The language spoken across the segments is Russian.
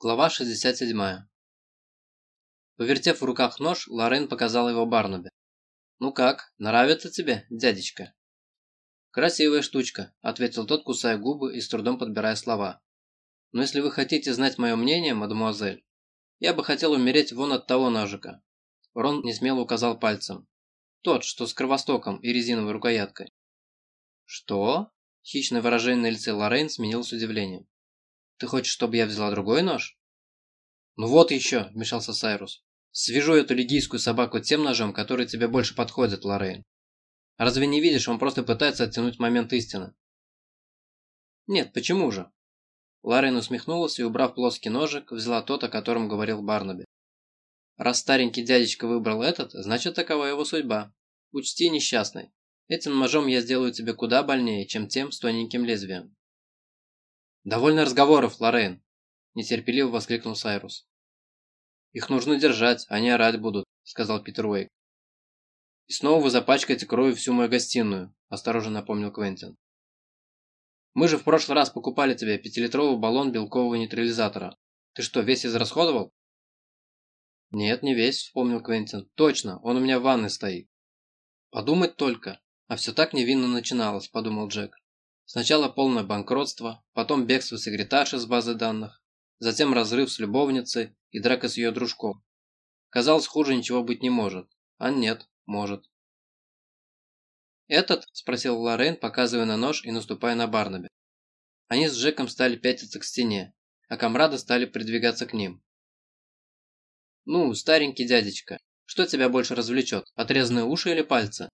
Глава 67. Повертев в руках нож, Лорен показал его Барнабе. «Ну как, нравится тебе, дядечка?» «Красивая штучка», – ответил тот, кусая губы и с трудом подбирая слова. «Но если вы хотите знать мое мнение, мадемуазель, я бы хотел умереть вон от того ножика». Рон несмело указал пальцем. «Тот, что с кровостоком и резиновой рукояткой». «Что?» – хищное выражение на лице Лорен сменилось удивлением. Ты хочешь, чтобы я взяла другой нож? Ну вот еще, вмешался Сайрус. Свяжу эту лигийскую собаку тем ножом, который тебе больше подходит, Лоррейн. Разве не видишь, он просто пытается оттянуть момент истины? Нет, почему же? Лоррейн усмехнулась и, убрав плоский ножик, взяла тот, о котором говорил Барнаби. Раз старенький дядечка выбрал этот, значит такова его судьба. Учти, несчастный. Этим ножом я сделаю тебе куда больнее, чем тем с тоненьким лезвием. «Довольно разговоров, Лоррейн!» – нетерпеливо воскликнул Сайрус. «Их нужно держать, они орать будут», – сказал Питер Уэйк. «И снова вы запачкаете кровью всю мою гостиную», – осторожно напомнил Квентин. «Мы же в прошлый раз покупали тебе пятилитровый баллон белкового нейтрализатора. Ты что, весь израсходовал?» «Нет, не весь», – вспомнил Квентин. «Точно, он у меня в ванной стоит». «Подумать только, а все так невинно начиналось», – подумал Джек. Сначала полное банкротство, потом бегство секретарши с базы данных, затем разрыв с любовницей и драка с ее дружком. Казалось, хуже ничего быть не может. А нет, может. «Этот?» – спросил Лорен, показывая на нож и наступая на Барнаби. Они с Джеком стали пятиться к стене, а комрады стали придвигаться к ним. «Ну, старенький дядечка, что тебя больше развлечет, отрезанные уши или пальцы?»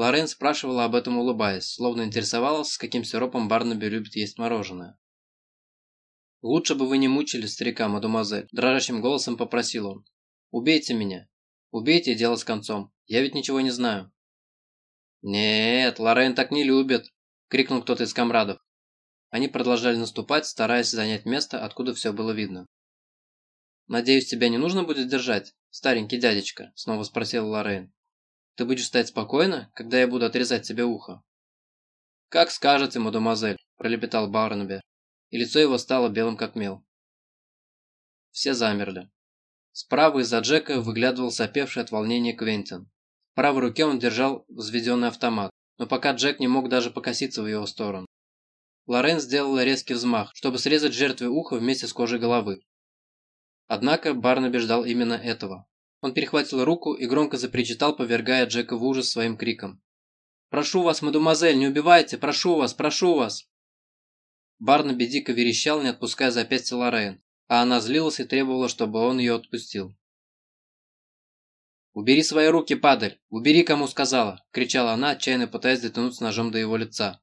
Лорен спрашивала об этом улыбаясь, словно интересовалась, с каким сиропом Барнаби любит есть мороженое. «Лучше бы вы не мучили старика, мадемуазель», – дрожащим голосом попросил он. «Убейте меня. Убейте и дело с концом. Я ведь ничего не знаю». «Нет, Лорен так не любит», – крикнул кто-то из комрадов. Они продолжали наступать, стараясь занять место, откуда все было видно. «Надеюсь, тебя не нужно будет держать, старенький дядечка?» – снова спросил Лорен. Ты будешь стоять спокойно, когда я буду отрезать тебе ухо?» «Как скажете, мадемуазель», – пролепетал Барнаби, и лицо его стало белым как мел. Все замерли. Справа из-за Джека выглядывал сопевший от волнения Квентин. В правой руке он держал взведенный автомат, но пока Джек не мог даже покоситься в его сторону. Лорен сделала резкий взмах, чтобы срезать жертве ухо вместе с кожей головы. Однако Барнаби ждал именно этого. Он перехватил руку и громко запричитал, повергая Джека в ужас своим криком. «Прошу вас, мадемуазель, не убивайте! Прошу вас! Прошу вас!» Барнаби дико верещал, не отпуская запястья Лорен, а она злилась и требовала, чтобы он ее отпустил. «Убери свои руки, падаль! Убери, кому сказала!» – кричала она, отчаянно пытаясь дотянуться ножом до его лица.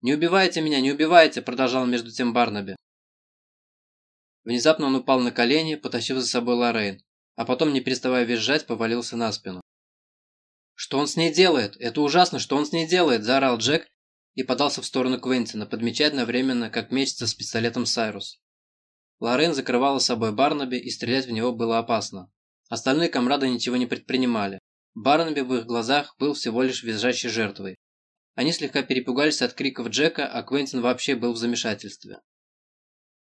«Не убивайте меня, не убивайте!» – продолжал между тем Барнаби. Внезапно он упал на колени, потащив за собой Лоррейн, а потом, не переставая визжать, повалился на спину. «Что он с ней делает? Это ужасно, что он с ней делает!» – заорал Джек и подался в сторону Квентина, подмечая одновременно, как мечется с пистолетом Сайрус. Лорен закрывала собой Барнаби, и стрелять в него было опасно. Остальные комрады ничего не предпринимали. Барнаби в их глазах был всего лишь визжащей жертвой. Они слегка перепугались от криков Джека, а Квентин вообще был в замешательстве.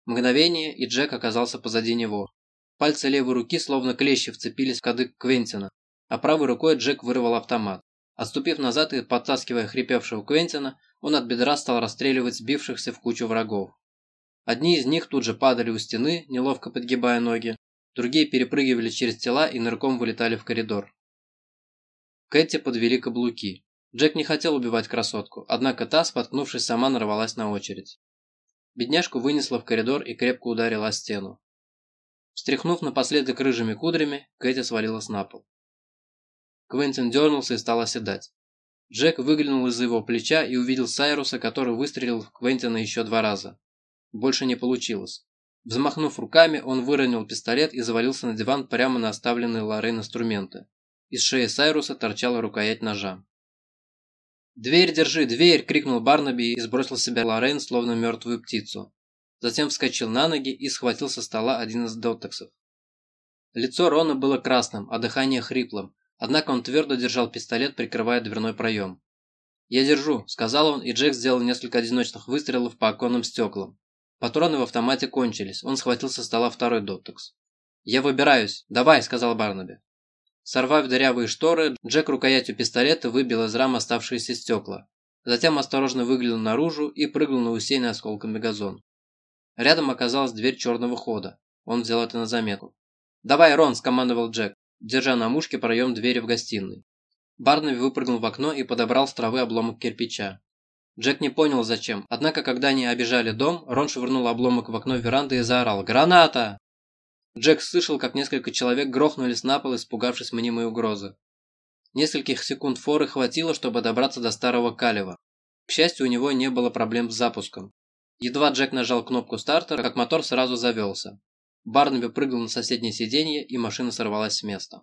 Мгновение, и Джек оказался позади него. Пальцы левой руки, словно клещи, вцепились в кадык Квентина, а правой рукой Джек вырвал автомат. Отступив назад и подтаскивая хрипевшего Квентина, он от бедра стал расстреливать сбившихся в кучу врагов. Одни из них тут же падали у стены, неловко подгибая ноги, другие перепрыгивали через тела и нырком вылетали в коридор. Кэти подвели каблуки. Джек не хотел убивать красотку, однако та, споткнувшись сама, нарвалась на очередь. Бедняжку вынесла в коридор и крепко ударила о стену. Встряхнув напоследок рыжими кудрями, Кэти свалилась на пол. Квентин дернулся и стал оседать. Джек выглянул из-за его плеча и увидел Сайруса, который выстрелил в Квентина еще два раза. Больше не получилось. Взмахнув руками, он выронил пистолет и завалился на диван прямо на оставленные Лорен инструменты. Из шеи Сайруса торчала рукоять ножа. «Дверь держи, дверь!» – крикнул Барнаби и сбросил с себя Лорен, словно мертвую птицу затем вскочил на ноги и схватил со стола один из дотексов. Лицо Рона было красным, а дыхание хриплым, однако он твердо держал пистолет, прикрывая дверной проем. «Я держу», – сказал он, и Джек сделал несколько одиночных выстрелов по оконным стеклам. Патроны в автомате кончились, он схватил со стола второй дотекс. «Я выбираюсь. Давай», – сказал Барнаби. Сорвав дырявые шторы, Джек рукоятью пистолета выбил из рам оставшиеся стекла. Затем осторожно выглянул наружу и прыгнул на усеянный осколками газон. Рядом оказалась дверь черного хода. Он взял это на заметку. «Давай, Рон!» – скомандовал Джек, держа на мушке проем двери в гостиной. Барнаби выпрыгнул в окно и подобрал с травы обломок кирпича. Джек не понял зачем, однако когда они обижали дом, Рон швырнул обломок в окно веранды и заорал «Граната!». Джек слышал, как несколько человек грохнулись на пол, испугавшись мнимой угрозы. Нескольких секунд форы хватило, чтобы добраться до старого Калева. К счастью, у него не было проблем с запуском. Едва Джек нажал кнопку стартера, как мотор сразу завелся. Барнаби прыгнул на соседнее сиденье, и машина сорвалась с места.